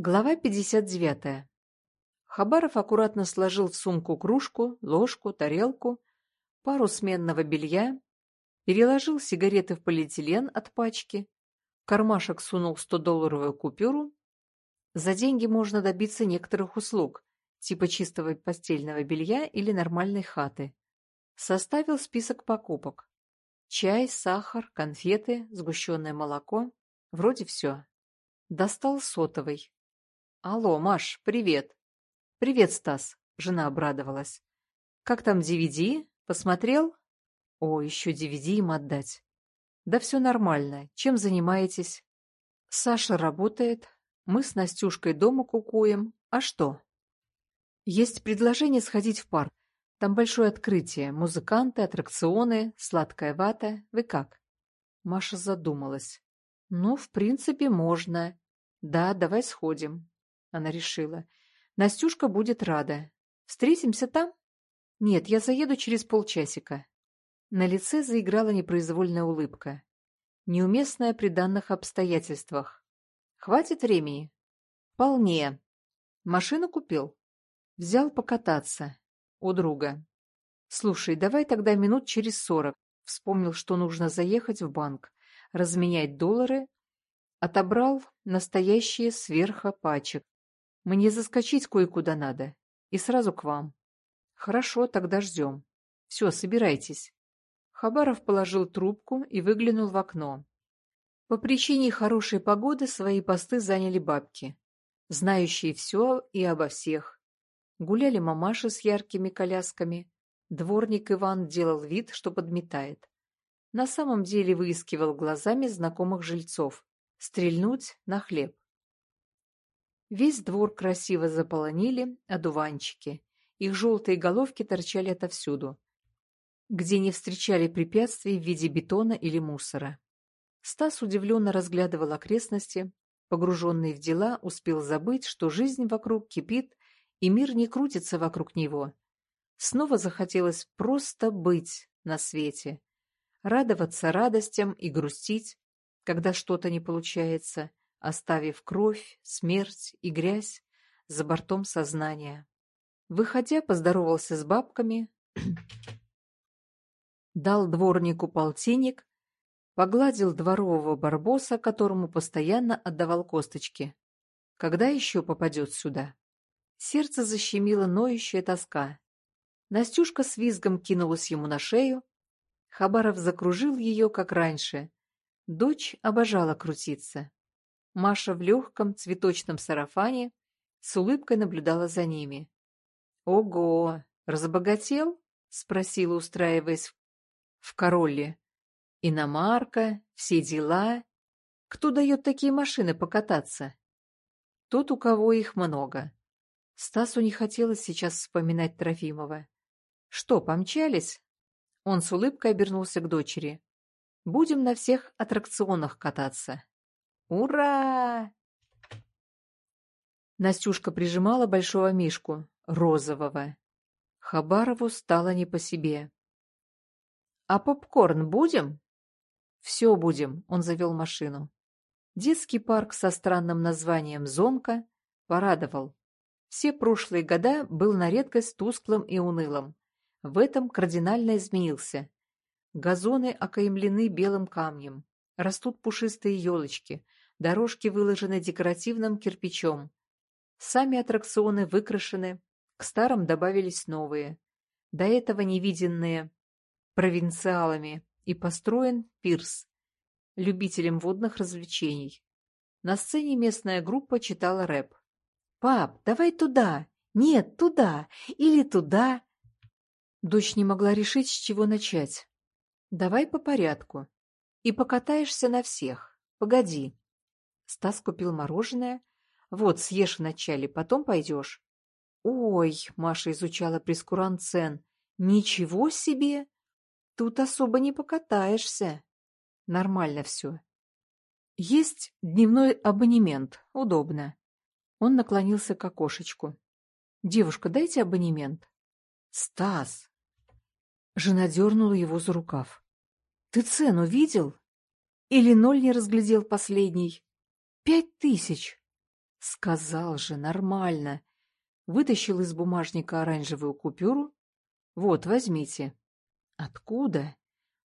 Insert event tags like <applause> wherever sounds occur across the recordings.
Глава 59. Хабаров аккуратно сложил в сумку кружку, ложку, тарелку, пару сменного белья, переложил сигареты в полиэтилен от пачки, в кармашек сунул 100-долларовую купюру. За деньги можно добиться некоторых услуг, типа чистого постельного белья или нормальной хаты. Составил список покупок. Чай, сахар, конфеты, сгущенное молоко. Вроде все. Достал сотовый Алло, Маш, привет. Привет, Стас. Жена обрадовалась. Как там DVD? Посмотрел? О, еще DVD им отдать. Да все нормально. Чем занимаетесь? Саша работает. Мы с Настюшкой дома кукуем. А что? Есть предложение сходить в парк. Там большое открытие. Музыканты, аттракционы, сладкая вата. Вы как? Маша задумалась. Ну, в принципе, можно. Да, давай сходим. Она решила. Настюшка будет рада. Встретимся там? Нет, я заеду через полчасика. На лице заиграла непроизвольная улыбка. Неуместная при данных обстоятельствах. Хватит времени? Вполне. Машину купил? Взял покататься. У друга. Слушай, давай тогда минут через сорок. Вспомнил, что нужно заехать в банк, разменять доллары. Отобрал настоящие сверха пачек. Мне заскочить кое-куда надо. И сразу к вам. Хорошо, тогда ждем. Все, собирайтесь. Хабаров положил трубку и выглянул в окно. По причине хорошей погоды свои посты заняли бабки, знающие все и обо всех. Гуляли мамаши с яркими колясками. Дворник Иван делал вид, что подметает. На самом деле выискивал глазами знакомых жильцов. Стрельнуть на хлеб. Весь двор красиво заполонили одуванчики. Их желтые головки торчали отовсюду, где не встречали препятствий в виде бетона или мусора. Стас удивленно разглядывал окрестности, погруженный в дела, успел забыть, что жизнь вокруг кипит, и мир не крутится вокруг него. Снова захотелось просто быть на свете, радоваться радостям и грустить, когда что-то не получается, оставив кровь, смерть и грязь за бортом сознания. Выходя, поздоровался с бабками, <clears throat> дал дворнику полтинник, погладил дворового барбоса, которому постоянно отдавал косточки. Когда еще попадет сюда? Сердце защемило ноющая тоска. Настюшка с визгом кинулась ему на шею. Хабаров закружил ее, как раньше. Дочь обожала крутиться. Маша в легком цветочном сарафане с улыбкой наблюдала за ними. «Ого! Разбогател?» — спросила, устраиваясь в короле. «Иномарка, все дела. Кто дает такие машины покататься?» «Тот, у кого их много». Стасу не хотелось сейчас вспоминать Трофимова. «Что, помчались?» Он с улыбкой обернулся к дочери. «Будем на всех аттракционах кататься». Ура! Настюшка прижимала большого мишку, розового. Хабарову стало не по себе. «А попкорн будем?» «Все будем», — он завел машину. Детский парк со странным названием «Зонка» порадовал. Все прошлые года был на редкость тусклым и унылым. В этом кардинально изменился. Газоны окаймлены белым камнем. Растут пушистые елочки — Дорожки выложены декоративным кирпичом. Сами аттракционы выкрашены, к старым добавились новые. До этого невиденные провинциалами и построен пирс, любителем водных развлечений. На сцене местная группа читала рэп. «Пап, давай туда! Нет, туда! Или туда!» Дочь не могла решить, с чего начать. «Давай по порядку. И покатаешься на всех. Погоди. Стас купил мороженое. Вот, съешь вначале, потом пойдешь. Ой, Маша изучала прескурант цен. Ничего себе! Тут особо не покатаешься. Нормально все. Есть дневной абонемент. Удобно. Он наклонился к окошечку. «Девушка, дайте абонемент». «Стас!» Жена дернула его за рукав. «Ты цену видел? Или ноль не разглядел последний?» Пять тысяч! Сказал же, нормально. Вытащил из бумажника оранжевую купюру. Вот, возьмите. Откуда?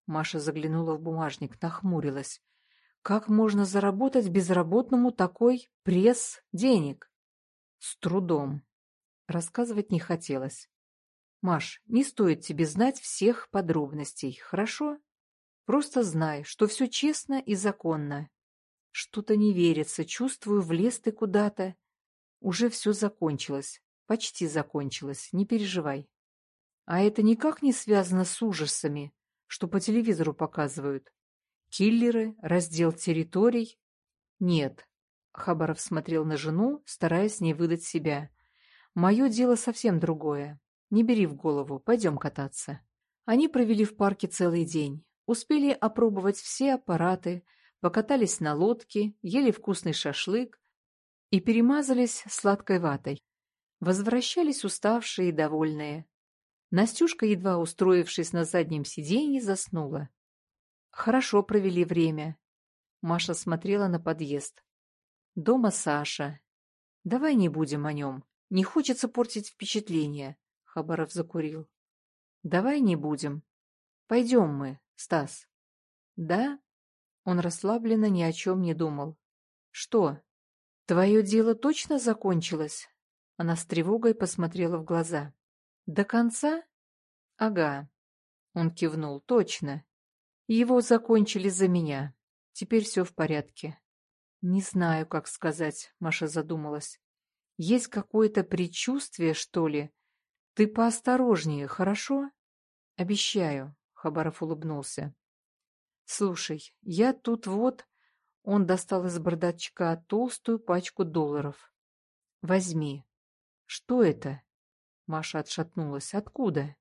Маша заглянула в бумажник, нахмурилась. Как можно заработать безработному такой пресс денег? С трудом. Рассказывать не хотелось. Маш, не стоит тебе знать всех подробностей, хорошо? Просто знай, что все честно и законно. Что-то не верится, чувствую, влез ты куда-то. Уже все закончилось, почти закончилось, не переживай. А это никак не связано с ужасами, что по телевизору показывают. Киллеры, раздел территорий. Нет. Хабаров смотрел на жену, стараясь не выдать себя. Мое дело совсем другое. Не бери в голову, пойдем кататься. Они провели в парке целый день. Успели опробовать все аппараты, покатались на лодке, ели вкусный шашлык и перемазались сладкой ватой. Возвращались уставшие и довольные. Настюшка, едва устроившись на заднем сиденье, заснула. Хорошо провели время. Маша смотрела на подъезд. Дома Саша. Давай не будем о нем. Не хочется портить впечатление. Хабаров закурил. Давай не будем. Пойдем мы. Стас. Да? Он расслабленно ни о чем не думал. Что? Твое дело точно закончилось? Она с тревогой посмотрела в глаза. До конца? Ага. Он кивнул. Точно. Его закончили за меня. Теперь все в порядке. Не знаю, как сказать, Маша задумалась. Есть какое-то предчувствие, что ли? Ты поосторожнее, хорошо? Обещаю. Хабаров улыбнулся. «Слушай, я тут вот...» Он достал из бардачка толстую пачку долларов. «Возьми». «Что это?» Маша отшатнулась. «Откуда?»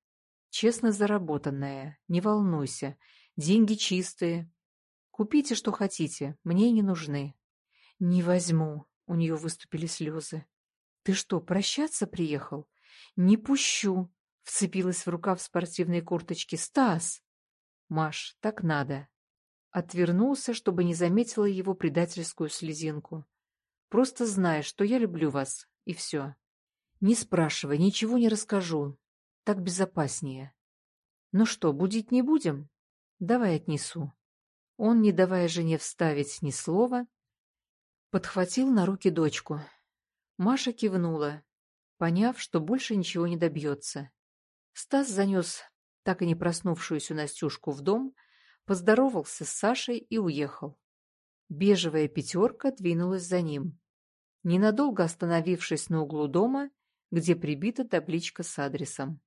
«Честно заработанная. Не волнуйся. Деньги чистые. Купите, что хотите. Мне не нужны». «Не возьму». У нее выступили слезы. «Ты что, прощаться приехал?» «Не пущу. Вцепилась в рукав спортивной курточки. «Стас!» «Маш, так надо!» Отвернулся, чтобы не заметила его предательскую слезинку. «Просто знай, что я люблю вас, и все. Не спрашивай, ничего не расскажу. Так безопаснее. Ну что, будить не будем? Давай отнесу». Он, не давая жене вставить ни слова, подхватил на руки дочку. Маша кивнула, поняв, что больше ничего не добьется. Стас занес так и не проснувшуюся Настюшку в дом, поздоровался с Сашей и уехал. Бежевая пятерка двинулась за ним, ненадолго остановившись на углу дома, где прибита табличка с адресом.